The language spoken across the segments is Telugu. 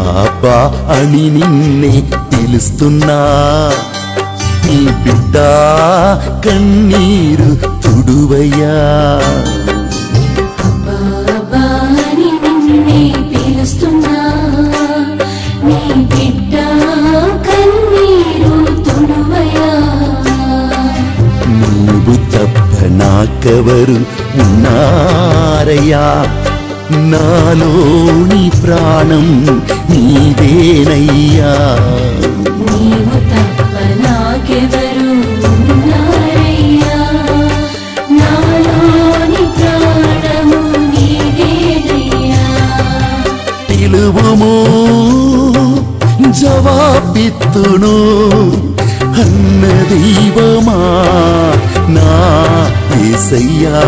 అబ్బా అని నిన్నే తెలుస్తున్నా ఈ బిడ్డ కన్నీరు తుడువయ్యా. నువ్వు తప్ప నాకెవరు ఉన్నారయ్యా. నాలోని ప్రాణం నీవేనయ్యా. నీవు తప్ప నాకెవరు పిలువుము జవాబిత్తును అన్న దైవమా నా ఏసయ్యా.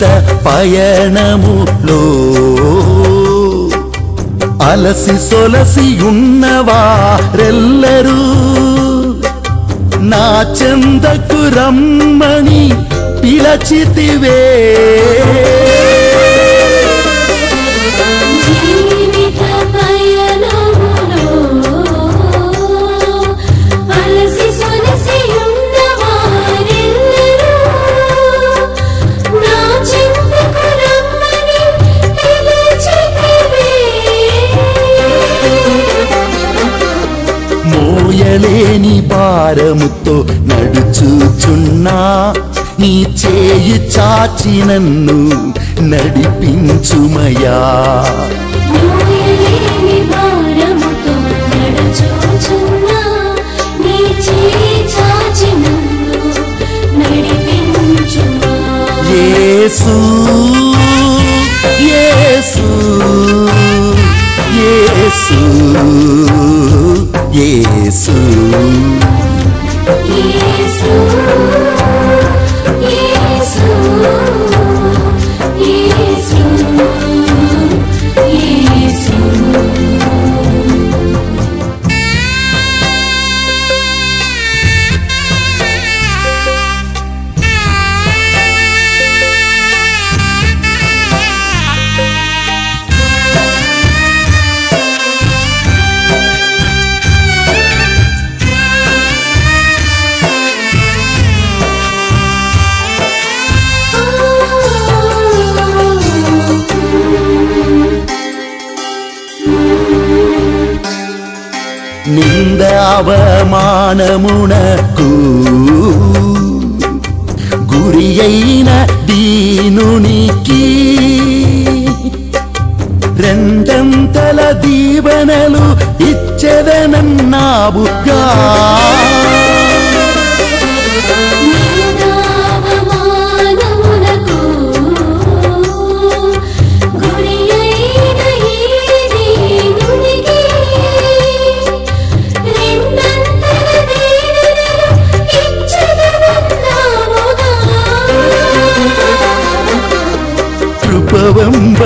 జీవిత పయనములో. అలసి సొలసి ఉన్నవారెల్లరూ నా చెందకు రమ్మని పిలచితివే. భారముతో నడుచుచున్నా నీ చేయి చాచి నన్ను నడిపించుమయా. మోయలేని నింద అవమానమునకు గురి అయిన దీనునికి రెండంతల దీవెనలు ఇచ్చెదనన్నావుగా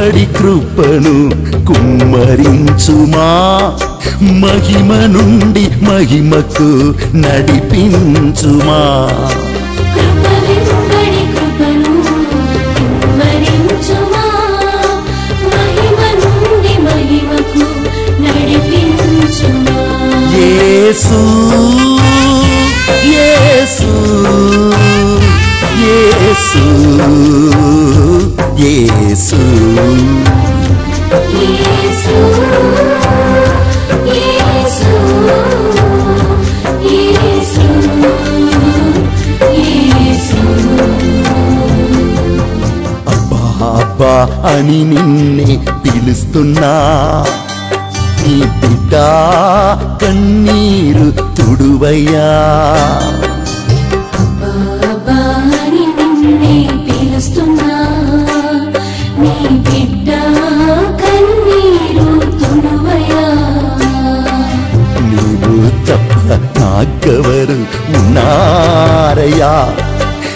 అతడి కృపను కుమ్మరించుమా. మహిమ నుండి మహిమకు నడిపించుమా. యేసు యేసు యేసు. అని నిన్నే పిలుస్తున్నా. నీ బిడ్డ కన్నీరు తుడువయ్యా. నాకెవరు ఉన్నారయ్యా.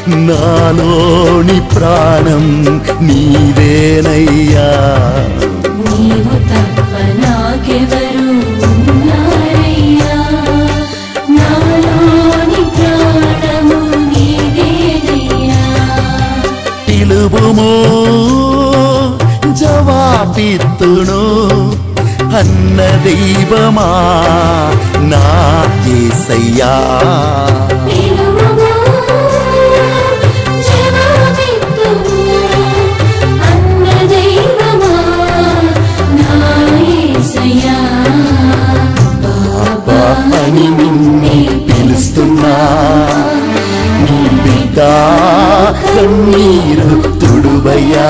నాలోని ప్రాణం నీవేనయ్యా. నీవు తప్ప నాకెవరు పిలువుము జవాబిత్తును అన్న దైవమా నా ఏసయ్యా. నీ బిడ్డ కన్నీరు తుడువయ్యా